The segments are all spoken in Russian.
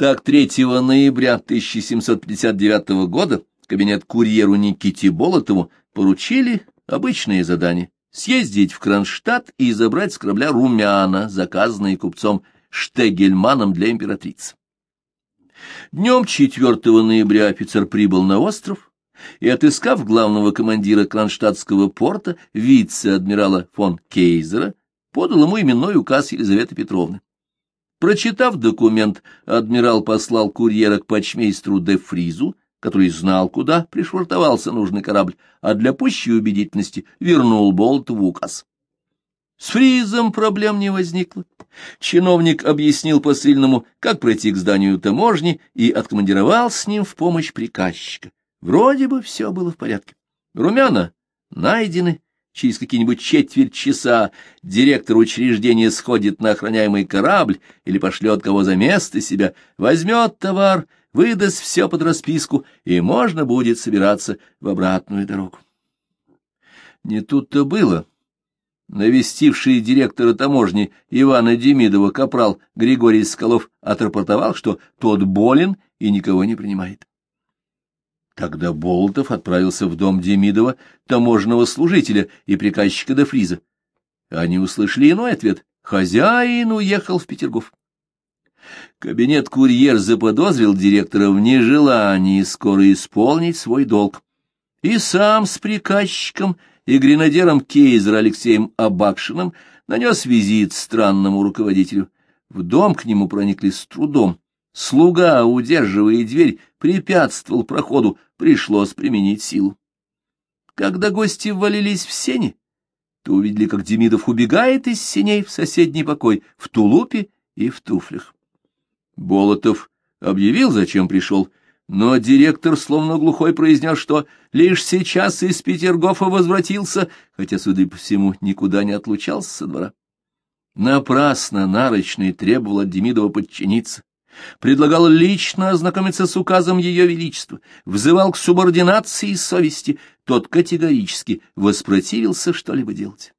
Так, 3 ноября 1759 года кабинет курьеру Никите Болотову поручили обычные задания — съездить в Кронштадт и забрать с корабля румяна, заказанные купцом Штегельманом для императрицы. Днем 4 ноября офицер прибыл на остров и, отыскав главного командира Кронштадтского порта, вице-адмирала фон Кейзера, подал ему именной указ Елизаветы Петровны. Прочитав документ, адмирал послал курьера к почмейстру де Фризу, который знал, куда пришвартовался нужный корабль, а для пущей убедительности вернул Болтову указ. С Фризом проблем не возникло. Чиновник объяснил посыльному, как пройти к зданию таможни, и откомандировал с ним в помощь приказчика. Вроде бы все было в порядке. Румяна найдены. Через какие-нибудь четверть часа директор учреждения сходит на охраняемый корабль или пошлет кого за место себя, возьмет товар, выдаст все под расписку, и можно будет собираться в обратную дорогу. Не тут-то было навестивший директора таможни Ивана Демидова капрал Григорий Скалов отрапортовал, что тот болен и никого не принимает. Тогда Болотов отправился в дом Демидова, таможенного служителя и приказчика до Фриза. Они услышали иной ответ. Хозяин уехал в Петергоф. Кабинет-курьер заподозрил директора в нежелании скоро исполнить свой долг. И сам с приказчиком и гренадером Кейзера Алексеем Абакшиным нанес визит странному руководителю. В дом к нему проникли с трудом. Слуга, удерживая дверь, препятствовал проходу, пришлось применить силу. Когда гости ввалились в сени, то увидели, как Демидов убегает из сеней в соседний покой, в тулупе и в туфлях. Болотов объявил, зачем пришел, но директор, словно глухой, произнес, что лишь сейчас из Петергофа возвратился, хотя, судя по всему, никуда не отлучался со двора. Напрасно Нарочный требовал от Демидова подчиниться, предлагал лично ознакомиться с указом Ее Величества, взывал к субординации совести, тот категорически воспротивился что-либо делать.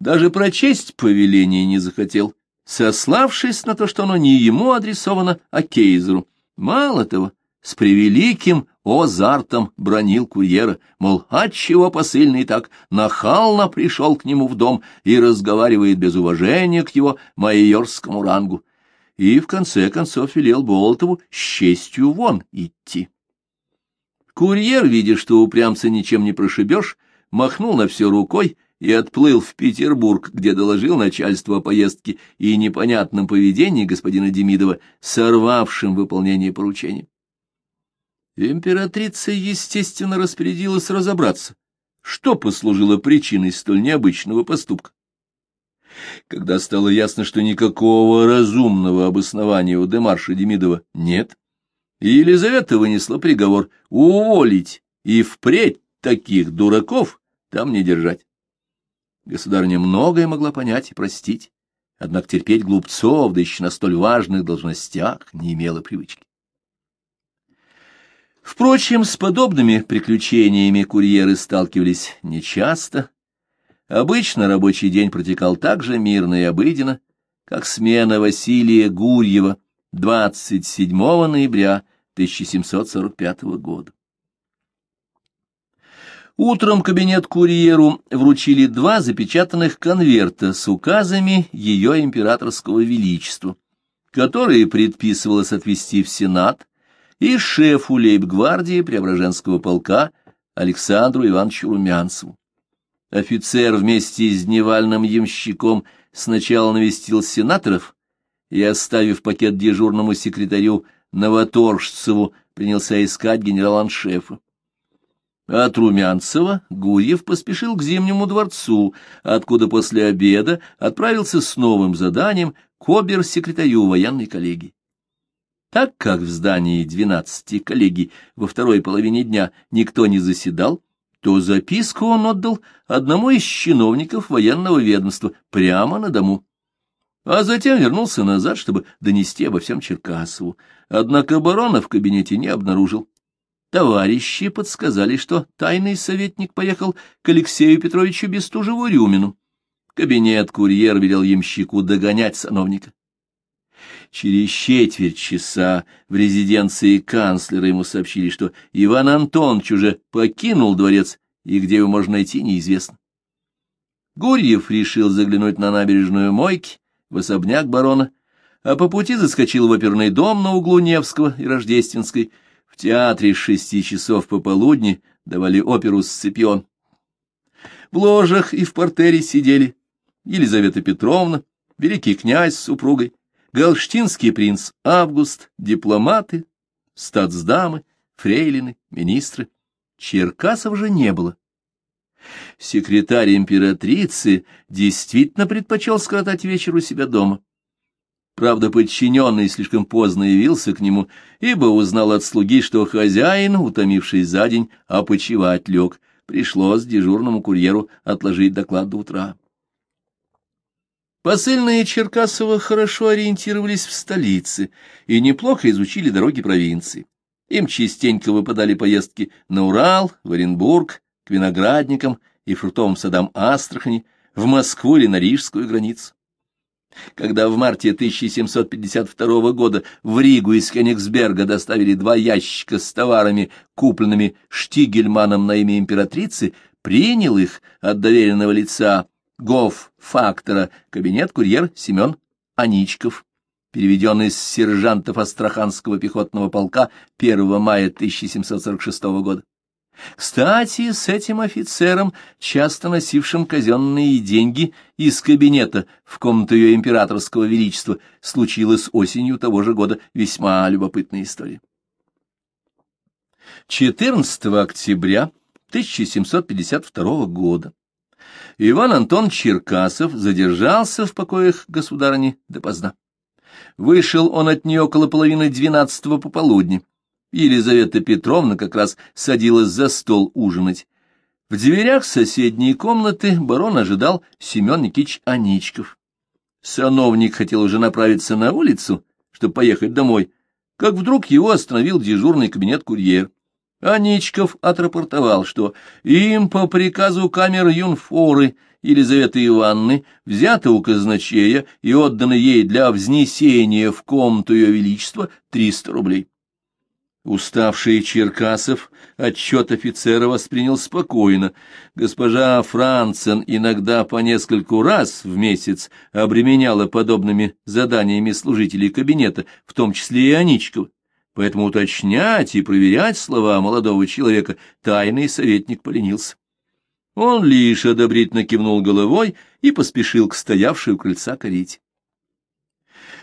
Даже прочесть повеление не захотел, сославшись на то, что оно не ему адресовано, а Кейзеру. Мало того, с превеликим озартом бронил курьера, мол, отчего посыльный так нахально пришел к нему в дом и разговаривает без уважения к его майорскому рангу, и в конце концов велел Болотову с честью вон идти. Курьер, видя, что упрямца ничем не прошибешь, махнул на все рукой и отплыл в Петербург, где доложил начальству о поездке и непонятном поведении господина Демидова, сорвавшим выполнение поручения. Императрица, естественно, распорядилась разобраться, что послужило причиной столь необычного поступка. Когда стало ясно, что никакого разумного обоснования у Демарша Демидова нет, Елизавета вынесла приговор уволить и впредь таких дураков там не держать. Государыня многое могла понять и простить, однако терпеть глупцов, да еще на столь важных должностях, не имела привычки. Впрочем, с подобными приключениями курьеры сталкивались нечасто. Обычно рабочий день протекал так же мирно и обыденно, как смена Василия Гурьева 27 ноября 1745 года. Утром кабинет курьеру вручили два запечатанных конверта с указами ее императорского величества, которые предписывалось отвести в Сенат и шефу лейб-гвардии Преображенского полка Александру Ивановичу Румянцеву. Офицер вместе с дневальным ямщиком сначала навестил сенаторов и, оставив пакет дежурному секретарю Новоторжцеву, принялся искать генерал-аншефа. От Румянцева Гурьев поспешил к Зимнему дворцу, откуда после обеда отправился с новым заданием к обер-секретарю военной коллегии. Так как в здании двенадцати коллегий во второй половине дня никто не заседал, то записку он отдал одному из чиновников военного ведомства прямо на дому. А затем вернулся назад, чтобы донести обо всем Черкасову. Однако барона в кабинете не обнаружил. Товарищи подсказали, что тайный советник поехал к Алексею Петровичу Бестужеву-Рюмину. Кабинет курьер велел ямщику догонять сановника. Через четверть часа в резиденции канцлера ему сообщили, что Иван Антонович уже покинул дворец, и где его можно найти, неизвестно. Гурьев решил заглянуть на набережную Мойки, в особняк барона, а по пути заскочил в оперный дом на углу Невского и Рождественской. В театре с шести часов пополудни давали оперу «Сципион». В ложах и в портере сидели Елизавета Петровна, великий князь с супругой, галштинский принц Август, дипломаты, статсдамы, фрейлины, министры. Черкасов же не было. Секретарь императрицы действительно предпочел скоротать вечер у себя дома. Правда, подчиненный слишком поздно явился к нему, ибо узнал от слуги, что хозяин, утомившись за день, опочивать лег. Пришлось дежурному курьеру отложить доклад до утра. Посыльные Черкасова хорошо ориентировались в столице и неплохо изучили дороги провинции. Им частенько выпадали поездки на Урал, в Оренбург, к виноградникам и фруктовым садам Астрахани, в Москву или на Рижскую границу. Когда в марте 1752 года в Ригу из Кенигсберга доставили два ящика с товарами, купленными Штигельманом на имя императрицы, принял их от доверенного лица гоф-фактора кабинет-курьер Семен Аничков, переведенный с сержантов Астраханского пехотного полка 1 мая 1746 года. Кстати, с этим офицером, часто носившим казенные деньги из кабинета в комнату ее императорского величества, случилась осенью того же года весьма любопытная история. 14 октября 1752 года Иван Антон Черкасов задержался в покоях государыни допоздна. Вышел он от нее около половины двенадцатого пополудни. Елизавета Петровна как раз садилась за стол ужинать. В дверях соседней комнаты барон ожидал Семен Никитич Аничков. Сановник хотел уже направиться на улицу, чтобы поехать домой, как вдруг его остановил дежурный кабинет-курьер. Аничков отрапортовал, что им по приказу камер юнфоры Елизаветы Ивановны взято у казначея и отдано ей для взнесения в комнату ее величества триста рублей. Уставший Черкасов отчет офицера воспринял спокойно. Госпожа Францен иногда по нескольку раз в месяц обременяла подобными заданиями служителей кабинета, в том числе и Аничкова. Поэтому уточнять и проверять слова молодого человека тайный советник поленился. Он лишь одобрительно кивнул головой и поспешил к стоявшей у крыльца карете.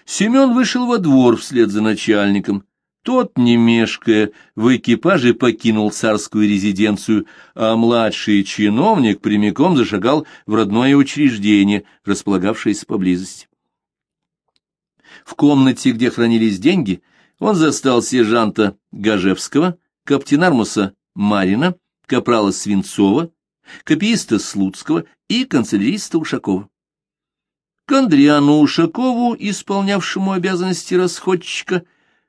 Семен вышел во двор вслед за начальником. Тот, не мешкая, в экипаже покинул царскую резиденцию, а младший чиновник прямиком зашагал в родное учреждение, располагавшееся поблизости. В комнате, где хранились деньги, он застал сержанта Гажевского, каптенармуса Марина, капрала Свинцова, копииста Слуцкого и канцеляриста Ушакова. К Андриану Ушакову, исполнявшему обязанности расходчика,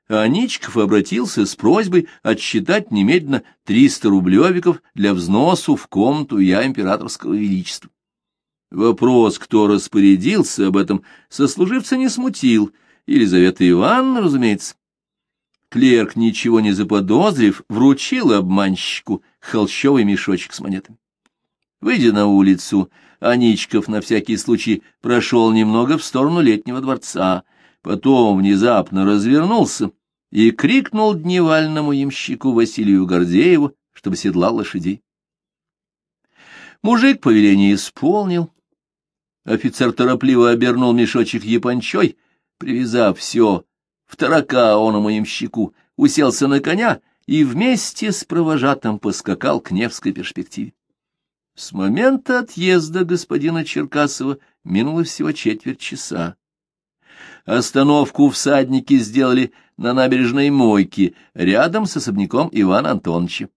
Аничков обратился с просьбой отсчитать немедленно триста рублевиков для взносу в комнату я императорского величества. Вопрос, кто распорядился об этом, сослуживца не смутил, Елизавета Ивановна, разумеется. Клерк, ничего не заподозрив, вручил обманщику холщовый мешочек с монетами. Выйдя на улицу, Аничков на всякий случай прошел немного в сторону летнего дворца, потом внезапно развернулся и крикнул дневальному ямщику Василию Гордееву, чтобы седлал лошадей. Мужик повеление исполнил. Офицер торопливо обернул мешочек япончой, привязав все второка оному ямщику, уселся на коня и вместе с провожатым поскакал к Невской перспективе. С момента отъезда господина Черкасова минуло всего четверть часа. Остановку всадники сделали на набережной Мойке, рядом с особняком Ивана Антоновича.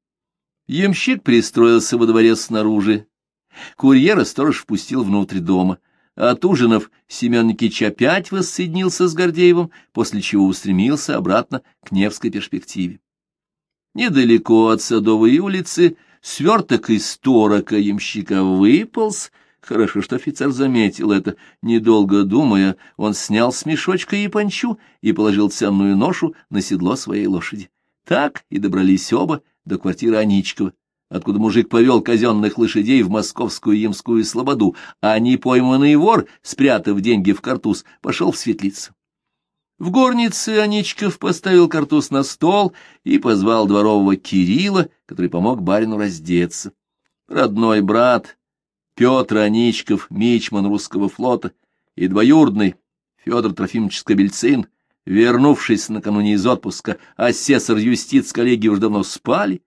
Ямщик пристроился во дворе снаружи. Курьера сторож впустил внутрь дома. От ужинов Семен Никитич опять воссоединился с Гордеевым, после чего устремился обратно к Невской перспективе. Недалеко от Садовой улицы сверток из торока ямщика выполз, Хорошо, что офицер заметил это. Недолго думая, он снял с мешочка япончу и положил ценную ношу на седло своей лошади. Так и добрались оба до квартиры Аничкова, откуда мужик повел казенных лошадей в московскую ямскую слободу, а непойманный вор, спрятав деньги в картуз, пошел в светлицу. В горнице Аничков поставил картуз на стол и позвал дворового Кирилла, который помог барину раздеться. Родной брат Петр Аничков, мичман русского флота, и двоюродный Федор Трофимович Скобельцин, вернувшись накануне из отпуска, асессор юстиц коллеги уж давно спали.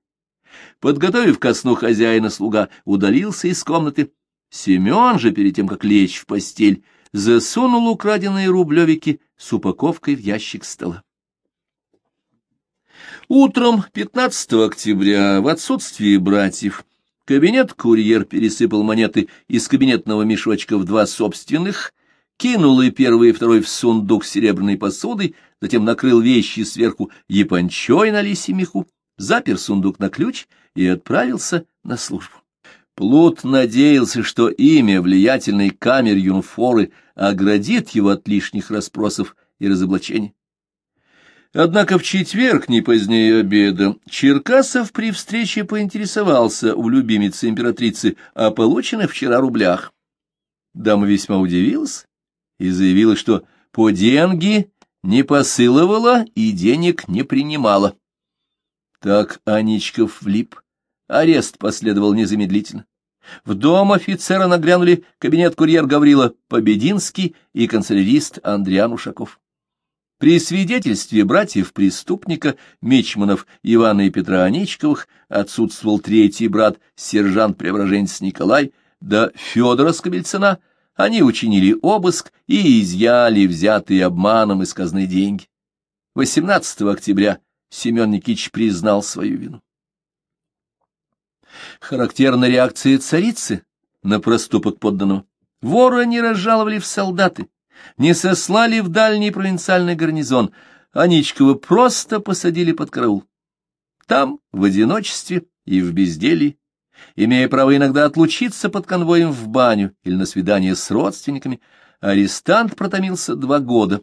Подготовив ко сну хозяина, слуга удалился из комнаты. Семен же, перед тем, как лечь в постель, засунул украденные рублевики с упаковкой в ящик стола. Утром 15 октября, в отсутствие братьев, кабинет-курьер пересыпал монеты из кабинетного мешочка в два собственных, кинул и первый, и второй в сундук серебряной посуды, затем накрыл вещи сверху япончой на лисе меху, запер сундук на ключ и отправился на службу. Плут надеялся, что имя влиятельной камер юнфоры оградит его от лишних расспросов и разоблачений. Однако в четверг, не позднее обеда, Черкасов при встрече поинтересовался у любимицы императрицы о полученных вчера рублях. Дама весьма удивилась и заявила, что по деньги не посылывала и денег не принимала. Так Аничков влип. Арест последовал незамедлительно. В дом офицера нагрянули кабинет-курьер Гаврила Побединский и канцелярист Андриан Ушаков. При свидетельстве братьев-преступника, Мичманов Ивана и Петра Аничковых, отсутствовал третий брат, сержант Преображенец Николай, да Федора Скобельцина, они учинили обыск и изъяли взятые обманом из казны деньги. 18 октября Семен Никитич признал свою вину. Характерна реакция царицы на проступок подданного. Вора не разжаловали в солдаты, не сослали в дальний провинциальный гарнизон, Аничкова просто посадили под караул. Там, в одиночестве и в безделье, имея право иногда отлучиться под конвоем в баню или на свидание с родственниками, арестант протомился два года,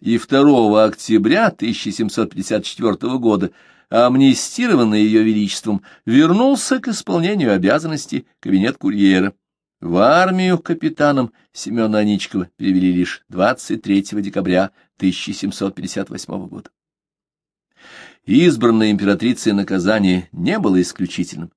и 2 октября 1754 года амнистированный ее величеством, вернулся к исполнению обязанностей кабинет курьера. В армию капитаном Семена Аничкова перевели лишь 23 декабря 1758 года. Избранное императрицей наказание не было исключительным.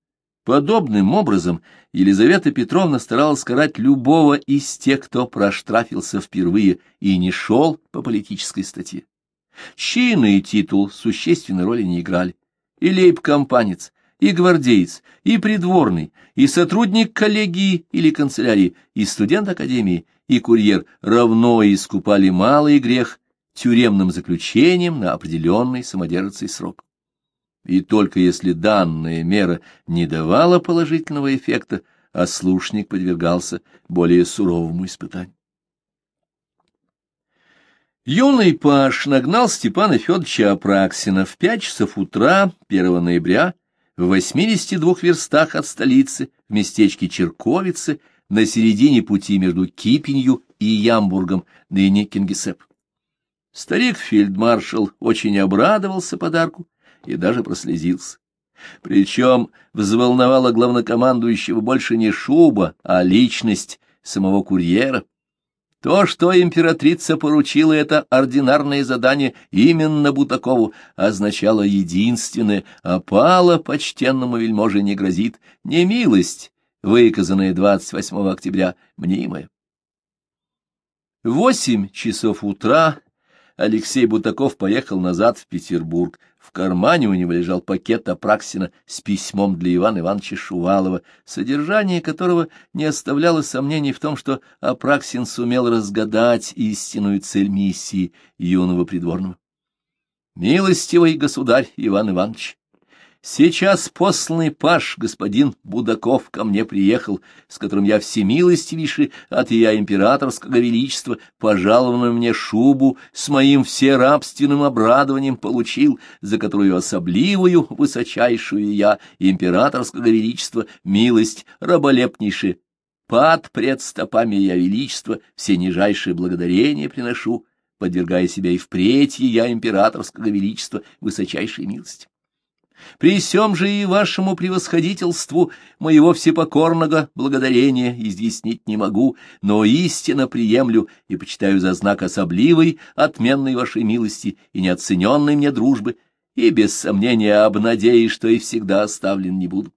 Подобным образом Елизавета Петровна старалась карать любого из тех, кто проштрафился впервые и не шел по политической статье. Чины и титул существенной роли не играли. И лейб-компанец, и гвардеец, и придворный, и сотрудник коллегии или канцелярии, и студент академии, и курьер равно искупали малый грех тюремным заключением на определенный самодержицей срок. И только если данная мера не давала положительного эффекта, ослушник подвергался более суровому испытанию. Юный Паш нагнал Степана Федоровича Апраксина в пять часов утра 1 ноября в 82 верстах от столицы в местечке Черковицы на середине пути между Кипенью и Ямбургом, ныне Кингисепп. Старик-фельдмаршал очень обрадовался подарку и даже прослезился. Причем взволновала главнокомандующего больше не шуба, а личность самого курьера. То, что императрица поручила это ординарное задание именно Бутакову, означало единственное — опала почтенному вельможе не грозит, не милость, выказанная 28 октября, мнимая. восемь часов утра Алексей Бутаков поехал назад в Петербург. В кармане у него лежал пакет Апраксина с письмом для Ивана Ивановича Шувалова, содержание которого не оставляло сомнений в том, что Апраксин сумел разгадать истинную цель миссии юного придворного. «Милостивый государь Иван Иванович, Сейчас посланный паш господин Будаков ко мне приехал, с которым я всемилостивейший от я императорского величества пожалованную мне шубу с моим всерабственным обрадованием получил, за которую особливую высочайшую я императорского величества милость раболепнейшая под пред стопами я величество все нижайшие благодарения приношу, подвергая себя и впредь я императорского величества высочайшей милости. При сем же и вашему превосходительству моего всепокорного благодарения изъяснить не могу, но истинно приемлю и почитаю за знак особливой, отменной вашей милости и неоцененной мне дружбы, и без сомнения обнадеюсь, что и всегда оставлен не буду.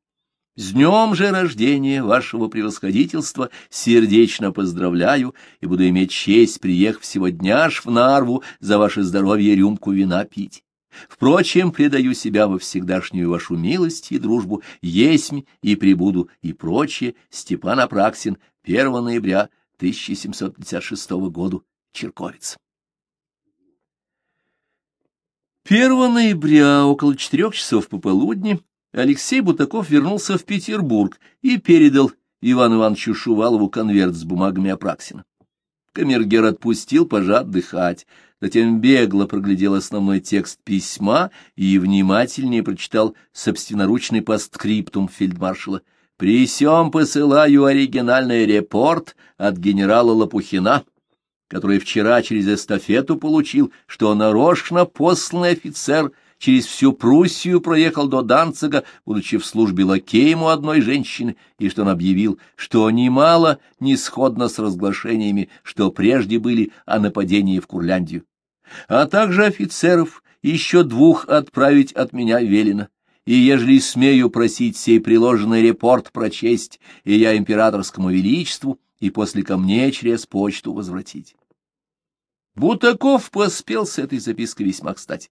С днем же рождения вашего превосходительства сердечно поздравляю и буду иметь честь, приехав сегодня аж в Нарву, за ваше здоровье рюмку вина пить. Впрочем, предаю себя во всегдашнюю вашу милость и дружбу, есмь и прибуду и прочее, Степан Апраксин, 1 ноября 1756 года, Черковец. 1 ноября, около четырех часов пополудни, Алексей Бутаков вернулся в Петербург и передал Ивану Ивановичу Шувалову конверт с бумагами Апраксина. Камергер отпустил пажа отдыхать, затем бегло проглядел основной текст письма и внимательнее прочитал собственноручный постскриптум фельдмаршала. «При сём посылаю оригинальный репорт от генерала Лопухина, который вчера через эстафету получил, что нарочно посланный офицер — через всю Пруссию проехал до Данцига, будучи в службе лакеем у одной женщины, и что он объявил, что немало не сходно с разглашениями, что прежде были о нападении в Курляндию. А также офицеров еще двух отправить от меня велено. И ежели смею просить сей приложенный репорт прочесть, и я императорскому величеству, и после ко мне через почту возвратить. Бутаков поспел с этой запиской весьма кстати.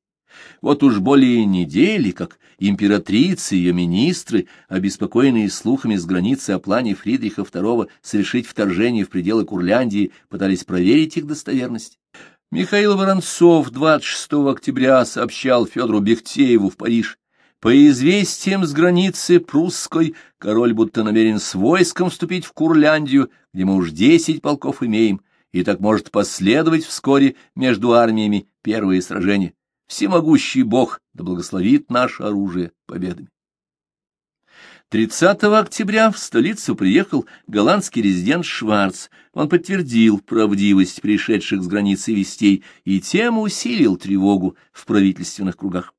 Вот уж более недели, как императрица и ее министры, обеспокоенные слухами с границы о плане Фридриха II совершить вторжение в пределы Курляндии, пытались проверить их достоверность. Михаил Воронцов 26 октября сообщал Федору Бехтееву в Париж. По известиям с границы прусской, король будто намерен с войском вступить в Курляндию, где мы уж десять полков имеем, и так может последовать вскоре между армиями первые сражения. Всемогущий Бог да благословит наше оружие победами. 30 октября в столицу приехал голландский резидент Шварц. Он подтвердил правдивость пришедших с границы вестей и тем усилил тревогу в правительственных кругах.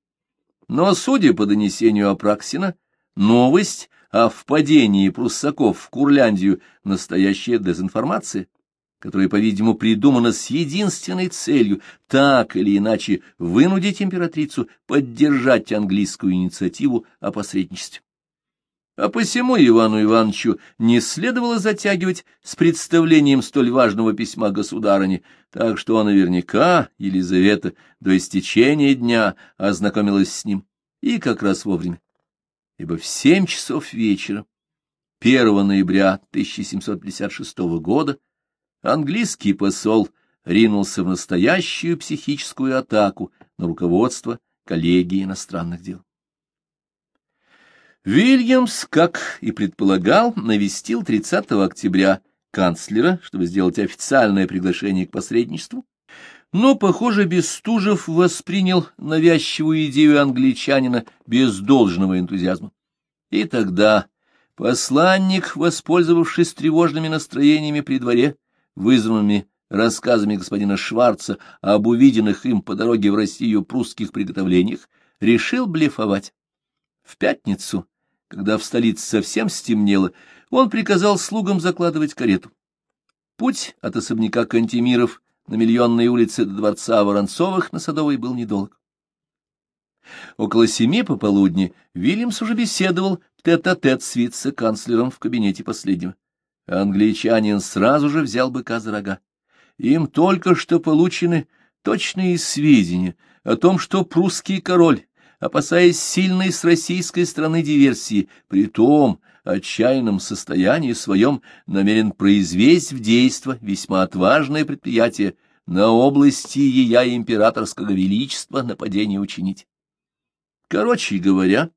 Но, судя по донесению Апраксина, новость о впадении пруссаков в Курляндию — настоящая дезинформация которая, по-видимому, придумана с единственной целью так или иначе вынудить императрицу поддержать английскую инициативу о посредничестве. А посему Ивану Ивановичу не следовало затягивать с представлением столь важного письма государыне, так что наверняка Елизавета до истечения дня ознакомилась с ним, и как раз вовремя. Ибо в семь часов вечера 1 ноября 1756 года английский посол ринулся в настоящую психическую атаку на руководство коллегии иностранных дел. Вильямс, как и предполагал, навестил 30 октября канцлера, чтобы сделать официальное приглашение к посредничеству, но, похоже, Бестужев воспринял навязчивую идею англичанина без должного энтузиазма. И тогда посланник, воспользовавшись тревожными настроениями при дворе, вызванными рассказами господина Шварца об увиденных им по дороге в Россию прусских приготовлениях, решил блефовать. В пятницу, когда в столице совсем стемнело, он приказал слугам закладывать карету. Путь от особняка Кантемиров на Миллионной улице до дворца Воронцовых на Садовой был недолг. Около семи пополудни Вильямс уже беседовал тет-а-тет -тет с вице-канцлером в кабинете последнего. Англичанин сразу же взял быка за рога. Им только что получены точные сведения о том, что прусский король, опасаясь сильной с российской стороны диверсии, при том отчаянном состоянии своем намерен произвести в действо весьма отважное предприятие на области ея императорского величества нападение учинить. Короче говоря,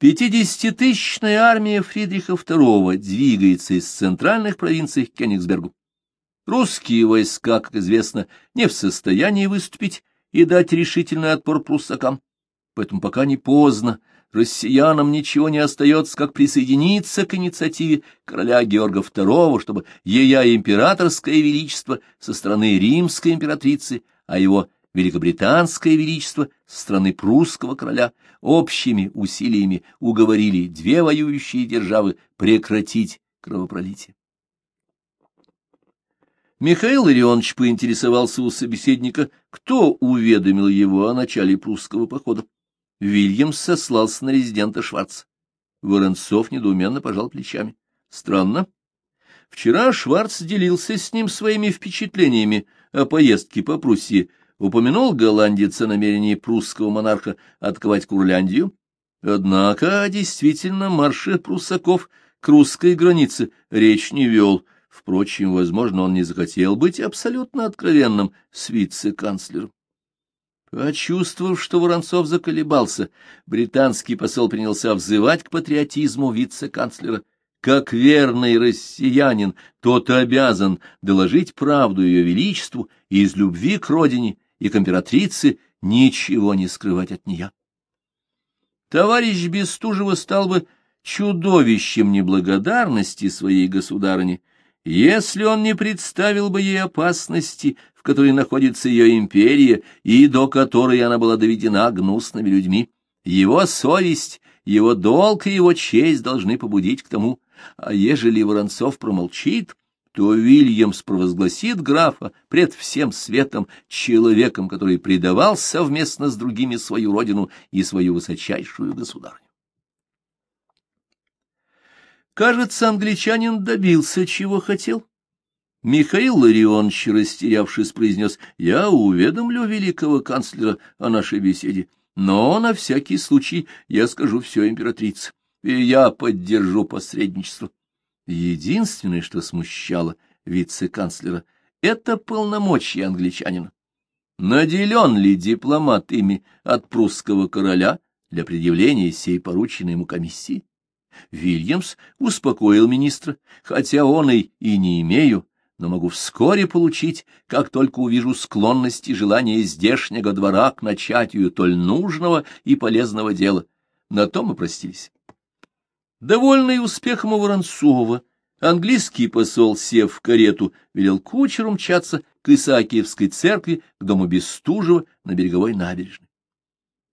Пятидесятитысячная армия Фридриха II двигается из центральных провинций к Кенигсбергу. Русские войска, как известно, не в состоянии выступить и дать решительный отпор пруссакам. Поэтому пока не поздно россиянам ничего не остается, как присоединиться к инициативе короля Георга II, чтобы ея императорское величество со стороны римской императрицы, а его великобританское величество со стороны прусского короля общими усилиями уговорили две воюющие державы прекратить кровопролитие. Михаил Ильонович поинтересовался у собеседника, кто уведомил его о начале прусского похода. Вильямс сослался на резидента Шварца. Воронцов недоуменно пожал плечами. Странно. Вчера Шварц делился с ним своими впечатлениями о поездке по Пруссии, упомянул голландец о намерении прусского монарха отковать Курляндию. Однако действительно марше пруссаков к русской границе речь не вел. Впрочем, возможно, он не захотел быть абсолютно откровенным с вице-канцлером. Почувствовав, что Воронцов заколебался, британский посол принялся взывать к патриотизму вице-канцлера. Как верный россиянин, тот обязан доложить правду ее величеству и из любви к родине и к императрице ничего не скрывать от нее. Товарищ Бестужева стал бы чудовищем неблагодарности своей государыне, если он не представил бы ей опасности, в которой находится ее империя и до которой она была доведена гнусными людьми. Его совесть, его долг и его честь должны побудить к тому, а ежели Воронцов промолчит, то Вильямс провозгласит графа пред всем светом человеком, который предавал совместно с другими свою родину и свою высочайшую государню. Кажется, англичанин добился, чего хотел. Михаил Ларионович, растерявшись, произнес, «Я уведомлю великого канцлера о нашей беседе, но на всякий случай я скажу все императрице, и я поддержу посредничество». Единственное, что смущало вице-канцлера, это полномочия англичанина. Наделен ли дипломат ими от прусского короля для предъявления сей порученной ему комиссии? Вильямс успокоил министра, хотя он и, и не имею, но могу вскоре получить, как только увижу склонность и желание здешнего двора к начатию толь нужного и полезного дела. На том мы простились. Довольный успехом у Воронцова, английский посол, сев в карету, велел кучеру мчаться к Исаакиевской церкви, к дому Бестужева на береговой набережной.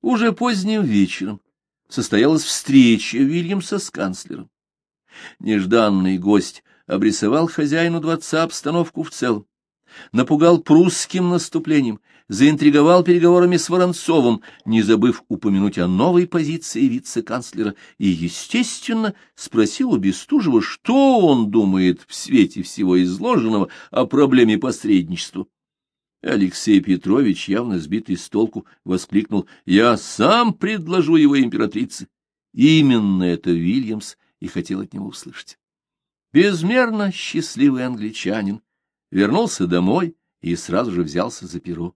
Уже поздним вечером состоялась встреча Вильямса с канцлером. Нежданный гость обрисовал хозяину дворца обстановку в целом, напугал прусским наступлением, заинтриговал переговорами с Воронцовым, не забыв упомянуть о новой позиции вице-канцлера, и, естественно, спросил у Бестужева, что он думает в свете всего изложенного о проблеме посредничества. Алексей Петрович, явно сбитый с толку, воскликнул, «Я сам предложу его императрице». Именно это Вильямс и хотел от него услышать. Безмерно счастливый англичанин вернулся домой и сразу же взялся за перо.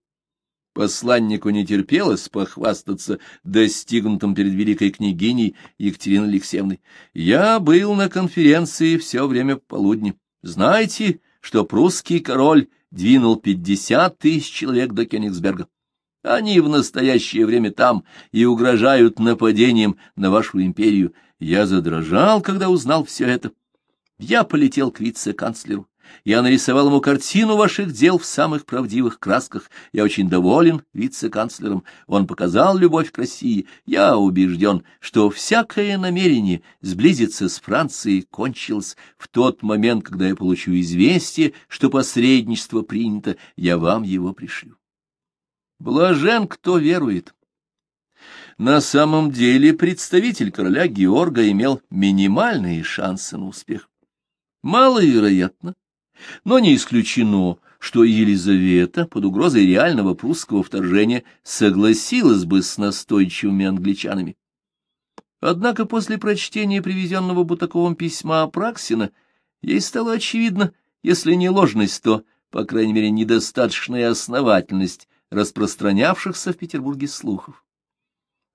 Посланнику не терпелось похвастаться достигнутым перед великой княгиней Екатериной Алексеевной. «Я был на конференции все время полудня. Знаете, что прусский король двинул пятьдесят тысяч человек до Кёнигсберга. Они в настоящее время там и угрожают нападением на вашу империю. Я задрожал, когда узнал все это. Я полетел к вице-канцлеру. Я нарисовал ему картину ваших дел в самых правдивых красках. Я очень доволен вице-канцлером. Он показал любовь к России. Я убежден, что всякое намерение сблизиться с Францией кончилось в тот момент, когда я получу известие, что посредничество принято. Я вам его пришлю. Блажен, кто верует. На самом деле представитель короля Георга имел минимальные шансы на успех. Маловероятно, но не исключено, что Елизавета под угрозой реального прусского вторжения согласилась бы с настойчивыми англичанами. Однако после прочтения привезенного Бутаковым письма Апраксина ей стало очевидно, если не ложность, то, по крайней мере, недостаточная основательность распространявшихся в Петербурге слухов.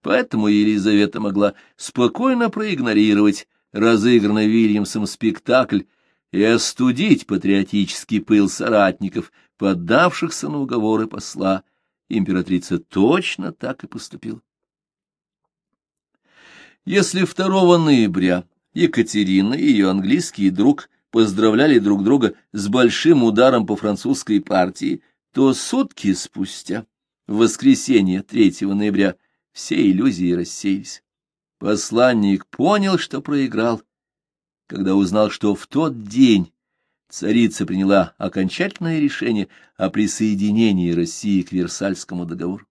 Поэтому Елизавета могла спокойно проигнорировать разыгранный Вильямсом спектакль и остудить патриотический пыл соратников, поддавшихся на уговоры посла. Императрица точно так и поступила. Если 2 ноября Екатерина и ее английский друг поздравляли друг друга с большим ударом по французской партии, то сутки спустя, в воскресенье 3 ноября, все иллюзии рассеялись. Посланник понял, что проиграл, когда узнал, что в тот день царица приняла окончательное решение о присоединении России к Версальскому договору.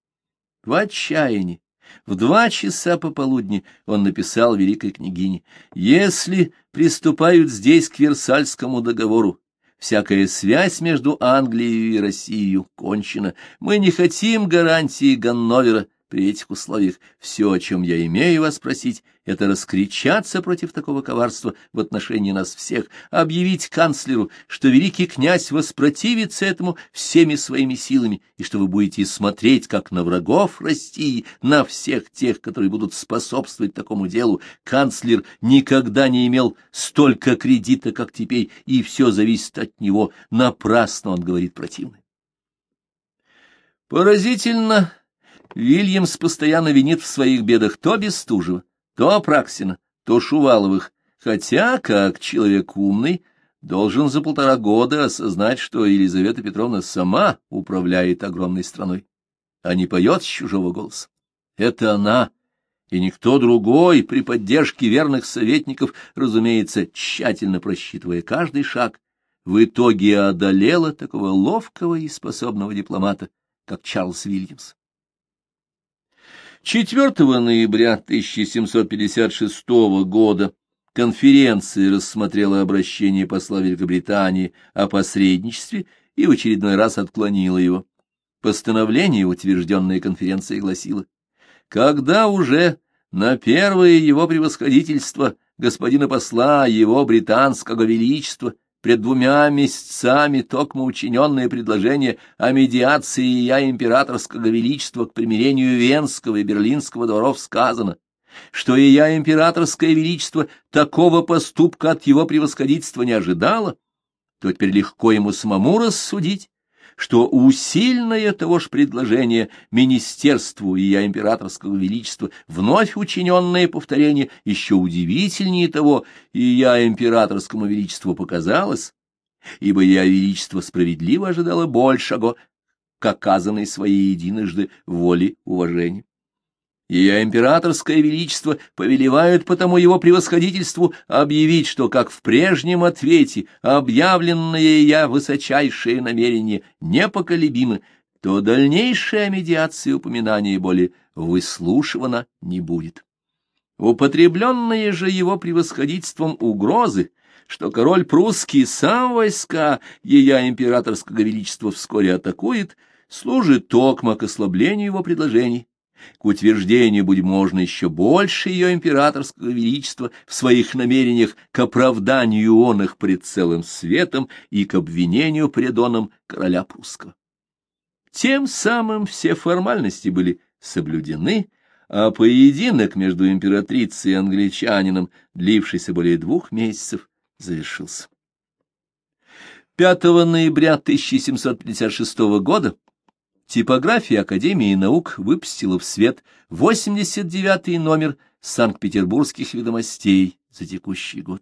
В отчаянии, в два часа пополудни он написал великой княгине, «Если приступают здесь к Версальскому договору, всякая связь между Англией и Россией кончена, мы не хотим гарантии Ганновера, при этих условиях все, о чем я имею вас спросить, это раскричаться против такого коварства в отношении нас всех, объявить канцлеру, что великий князь воспротивится этому всеми своими силами, и что вы будете смотреть, как на врагов России, на всех тех, которые будут способствовать такому делу. Канцлер никогда не имел столько кредита, как теперь, и все зависит от него. Напрасно он говорит противное. Поразительно Вильямс постоянно винит в своих бедах то Бестужева, то Апраксина, то Шуваловых, хотя, как человек умный, должен за полтора года осознать, что Елизавета Петровна сама управляет огромной страной, а не поет с чужого голоса. Это она, и никто другой, при поддержке верных советников, разумеется, тщательно просчитывая каждый шаг, в итоге одолела такого ловкого и способного дипломата, как Чарльз Вильямс. 4 ноября 1756 года конференция рассмотрела обращение посла Великобритании о посредничестве и в очередной раз отклонила его. Постановление, утвержденное конференцией, гласило, «Когда уже на первое его превосходительство господина посла, его британского величества, пред двумя месяцами токмо учиненное предложение о медиации я императорского величества к примирению Венского и Берлинского дворов сказано, что и я императорское величество такого поступка от его превосходительства не ожидало, то теперь легко ему самому рассудить, что усильное того ж предложение Министерству и я императорского величества вновь учиненное повторение еще удивительнее того, и я императорскому величеству показалось, ибо я величество справедливо ожидало большего к оказанной своей единожды воле уважения. Ее императорское величество повелевают потому его превосходительству объявить, что, как в прежнем ответе, объявленное я высочайшее намерение непоколебимы, то дальнейшая медиация упоминания более выслушивана не будет. Употребленные же его превосходительством угрозы, что король прусский сам войска ее императорского величества вскоре атакует, служит токмо к ослаблению его предложений к утверждению, будь можно, еще больше ее императорского величества в своих намерениях к оправданию он их пред целым светом и к обвинению предоном короля прусского. Тем самым все формальности были соблюдены, а поединок между императрицей и англичанином, длившийся более двух месяцев, завершился. 5 ноября 1756 года Типография Академии наук выпустила в свет 89-й номер Санкт-Петербургских ведомостей за текущий год.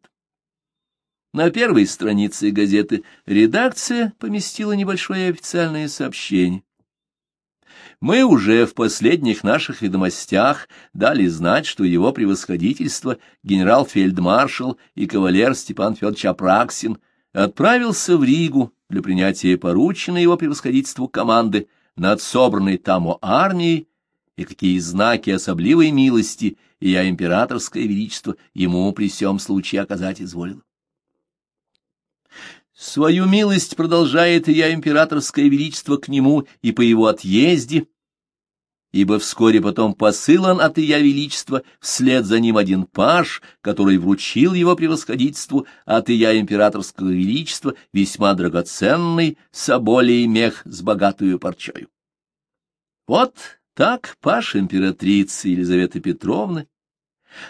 На первой странице газеты редакция поместила небольшое официальное сообщение. Мы уже в последних наших ведомостях дали знать, что его превосходительство генерал-фельдмаршал и кавалер Степан Федорович Апраксин отправился в Ригу для принятия порученной его превосходительству команды над собранной тамо армией, и какие знаки особливой милости я императорское величество ему при всем случае оказать изволил. Свою милость продолжает и я императорское величество к нему и по его отъезде, ибо вскоре потом посылан от Ия Величества вслед за ним один паж, который вручил его превосходительству от Ия Императорского Величества весьма драгоценный соболей мех с богатую парчою. Вот так паш императрицы Елизаветы Петровны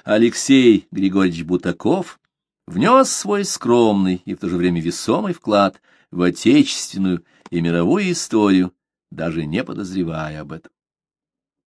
Алексей Григорьевич Бутаков внес свой скромный и в то же время весомый вклад в отечественную и мировую историю, даже не подозревая об этом.